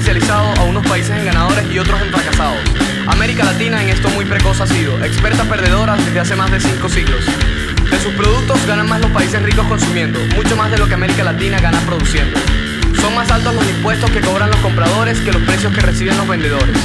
especializado a unos países en ganadores y otros en fracasados. América Latina en esto muy precoz ha sido, experta perdedora desde hace más de cinco siglos. De sus productos ganan más los países ricos consumiendo, mucho más de lo que América Latina gana produciendo. Son más altos los impuestos que cobran los compradores que los precios que reciben los vendedores.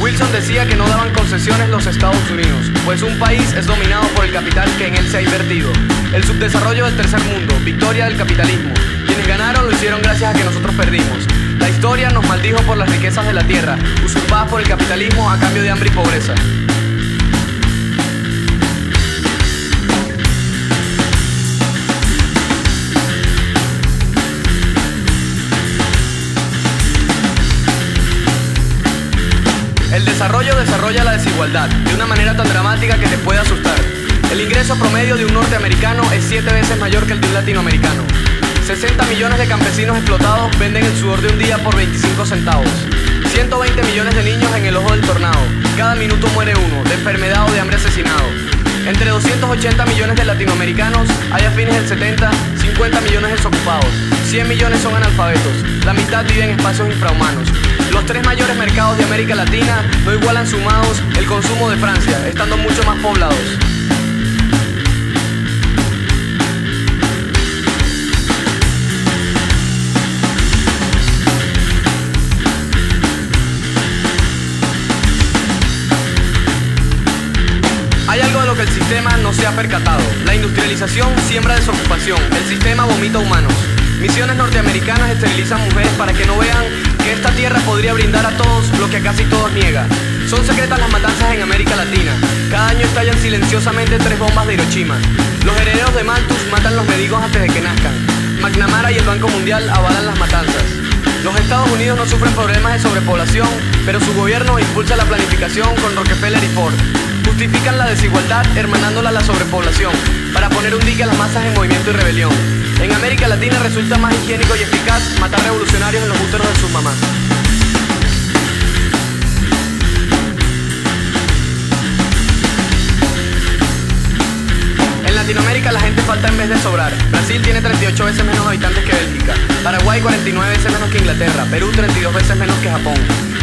Wilson decía que no daban concesiones los Estados Unidos, pues un país es dominado por el capital que en él se ha invertido. El subdesarrollo del tercer mundo, victoria del capitalismo. Quienes ganaron gracias a que nosotros perdimos. La historia nos maldijo por las riquezas de la tierra, usurpadas por el capitalismo a cambio de hambre y pobreza. El desarrollo desarrolla la desigualdad de una manera tan dramática que te puede asustar. El ingreso promedio de un norteamericano es siete veces mayor que el de un latinoamericano. 60 millones de campesinos explotados venden el sudor de un día por 25 centavos. 120 millones de niños en el ojo del tornado. Cada minuto muere uno, de enfermedad o de hambre asesinado. Entre 280 millones de latinoamericanos hay a fines del 70 50 millones desocupados. 100 millones son analfabetos. La mitad vive en espacios infrahumanos. Los tres mayores mercados de América Latina no igualan sumados el consumo de Francia, estando mucho más poblados. El sistema no se ha percatado. La industrialización siembra desocupación. El sistema vomita humanos. Misiones norteamericanas esterilizan mujeres para que no vean que esta tierra podría brindar a todos lo que casi todos niega. Son secretas las matanzas en América Latina. Cada año estallan silenciosamente tres bombas de Hiroshima. Los herederos de Malthus matan los mendigos antes de que nazcan. McNamara y el Banco Mundial avalan las matanzas. Los Estados Unidos no sufren problemas de sobrepoblación, pero su gobierno impulsa la planificación con Rockefeller y Ford. Justifican la desigualdad hermanándola a la sobrepoblación para poner un dique a las masas en movimiento y rebelión. En América Latina resulta más higiénico y eficaz matar revolucionarios en los úteros de sus mamás. En vez de sobrar. Brasil tiene 38 veces menos habitantes que Bélgica. Paraguay 49 veces menos que Inglaterra. Perú 32 veces menos que Japón.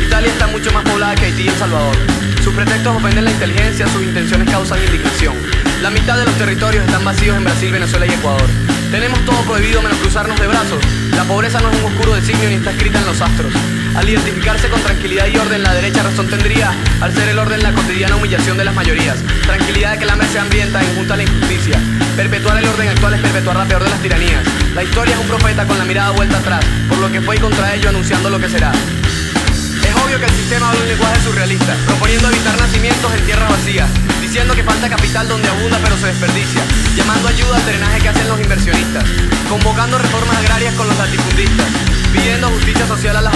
Italia está mucho más poblada que Haití y El Salvador. Sus pretextos ofenden la inteligencia, sus intenciones causan indignación. La mitad de los territorios están vacíos en Brasil, Venezuela y Ecuador. Tenemos todo prohibido menos cruzarnos de brazos. La pobreza no es un oscuro designio ni está escrita en los astros. Al identificarse con tranquilidad y orden, la derecha razón tendría al ser el orden la cotidiana humillación de las mayorías. Tranquilidad de que el hambre se hambrienta en junta a la injusticia. Perpetuar el orden actual es perpetuar la peor de las tiranías. La historia es un profeta con la mirada vuelta atrás, por lo que fue y contra ello anunciando lo que será. Es obvio que el sistema habla un lenguaje surrealista, proponiendo evitar nacimientos en tierras vacías, diciendo que falta capital donde abunda pero se desperdicia, llamando ayuda al drenaje que hacen los inversionistas, convocando reformas agrarias con los latifundistas, pidiendo justicia social a las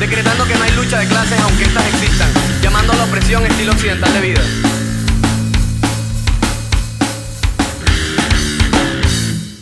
decretando que no hay lucha de clases aunque estas existan, llamando a la opresión estilo occidental de vida.